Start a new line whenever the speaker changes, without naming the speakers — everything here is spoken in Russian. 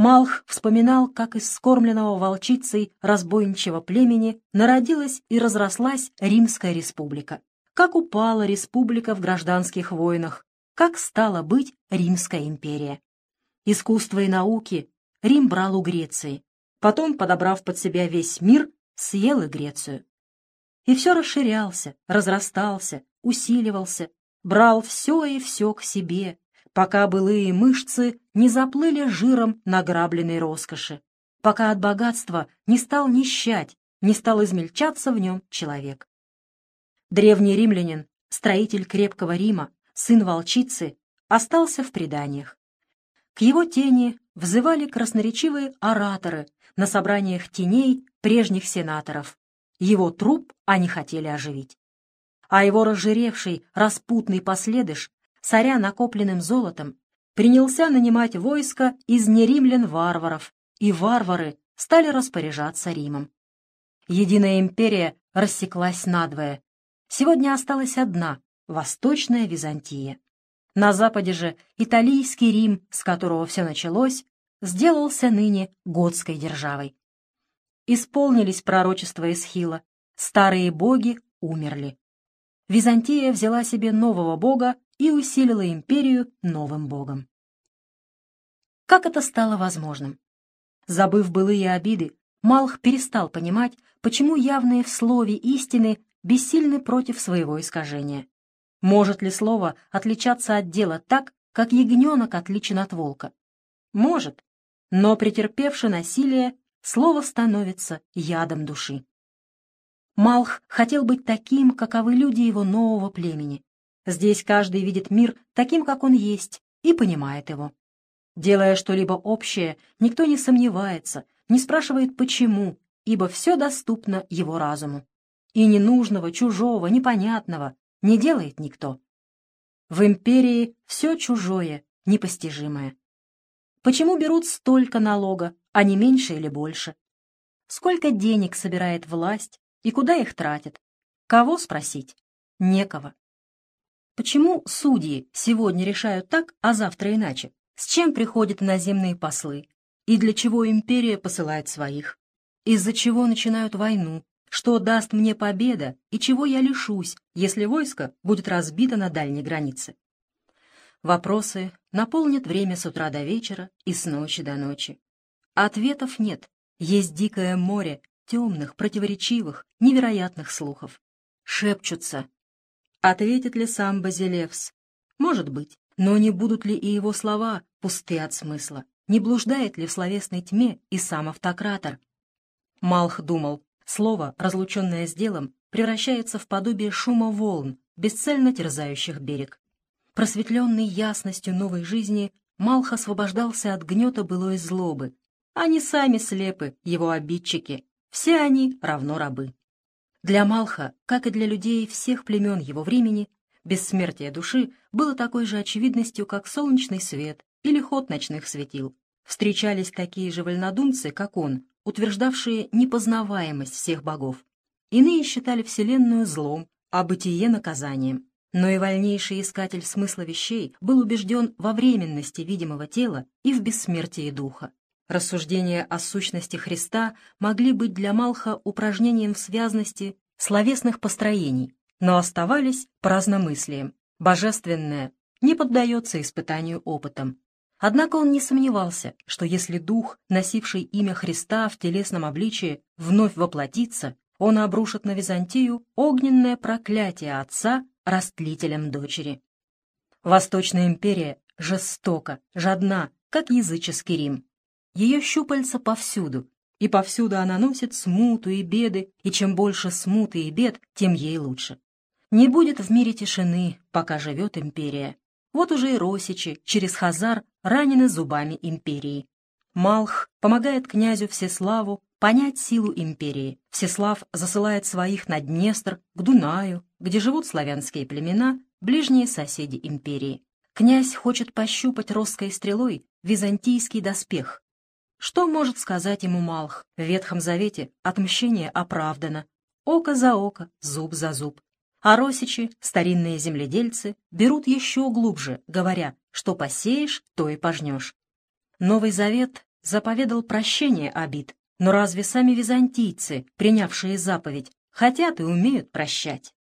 Малх вспоминал, как из скормленного волчицей разбойничьего племени народилась и разрослась Римская республика, как упала республика в гражданских войнах, как стала быть Римская империя. Искусство и науки Рим брал у Греции, потом, подобрав под себя весь мир, съел и Грецию. И все расширялся, разрастался, усиливался, брал все и все к себе, пока былые мышцы не заплыли жиром награбленной роскоши, пока от богатства не стал нищать, не стал измельчаться в нем человек. Древний римлянин, строитель крепкого Рима, сын волчицы, остался в преданиях. К его тени взывали красноречивые ораторы на собраниях теней прежних сенаторов. Его труп они хотели оживить. А его разжиревший, распутный последыш, царя накопленным золотом, принялся нанимать войско из неримлян варваров, и варвары стали распоряжаться Римом. Единая империя рассеклась надвое. Сегодня осталась одна — Восточная Византия. На западе же Италийский Рим, с которого все началось, сделался ныне готской державой. Исполнились пророчества Исхила, старые боги умерли. Византия взяла себе нового бога и усилила империю новым богом. Как это стало возможным? Забыв былые обиды, Малх перестал понимать, почему явные в слове истины бессильны против своего искажения. Может ли слово отличаться от дела так, как ягненок отличен от волка? Может, но претерпевши насилие, слово становится ядом души. Малх хотел быть таким, каковы люди его нового племени. Здесь каждый видит мир таким, как он есть, и понимает его. Делая что-либо общее, никто не сомневается, не спрашивает почему, ибо все доступно его разуму. И ненужного, чужого, непонятного не делает никто. В империи все чужое, непостижимое. Почему берут столько налога, а не меньше или больше? Сколько денег собирает власть и куда их тратят? Кого спросить? Некого. Почему судьи сегодня решают так, а завтра иначе? С чем приходят иноземные послы? И для чего империя посылает своих? Из-за чего начинают войну? Что даст мне победа и чего я лишусь, если войско будет разбито на дальней границе? Вопросы наполнят время с утра до вечера и с ночи до ночи. Ответов нет. Есть дикое море темных, противоречивых, невероятных слухов. Шепчутся. Ответит ли сам Базилевс? Может быть. Но не будут ли и его слова пусты от смысла? Не блуждает ли в словесной тьме и сам автократор? Малх думал, Слово, разлученное с делом, превращается в подобие шума волн, бесцельно терзающих берег. Просветленный ясностью новой жизни, Малх освобождался от гнета былой злобы. Они сами слепы, его обидчики. Все они равно рабы. Для Малха, как и для людей всех племен его времени, бессмертие души было такой же очевидностью, как солнечный свет или ход ночных светил. Встречались такие же вольнодумцы, как он, утверждавшие непознаваемость всех богов. Иные считали Вселенную злом, а бытие наказанием. Но и вольнейший искатель смысла вещей был убежден во временности видимого тела и в бессмертии духа. Рассуждения о сущности Христа могли быть для Малха упражнением в связности словесных построений, но оставались праздномыслием. Божественное не поддается испытанию опытом. Однако он не сомневался, что если дух, носивший имя Христа в телесном обличии, вновь воплотится, он обрушит на Византию огненное проклятие отца растлителем дочери. Восточная империя жестока, жадна, как языческий Рим. Ее щупальца повсюду, и повсюду она носит смуту и беды, и чем больше смуты и бед, тем ей лучше. Не будет в мире тишины, пока живет империя. Вот уже и росичи через Хазар ранены зубами империи. Малх помогает князю Всеславу понять силу империи. Всеслав засылает своих на Днестр, к Дунаю, где живут славянские племена, ближние соседи империи. Князь хочет пощупать русской стрелой византийский доспех. Что может сказать ему Малх? В Ветхом Завете отмщение оправдано. Око за око, зуб за зуб. А росичи, старинные земледельцы, берут еще глубже, говоря, что посеешь, то и пожнешь. Новый Завет заповедал прощение обид. Но разве сами византийцы, принявшие заповедь, хотят и умеют прощать?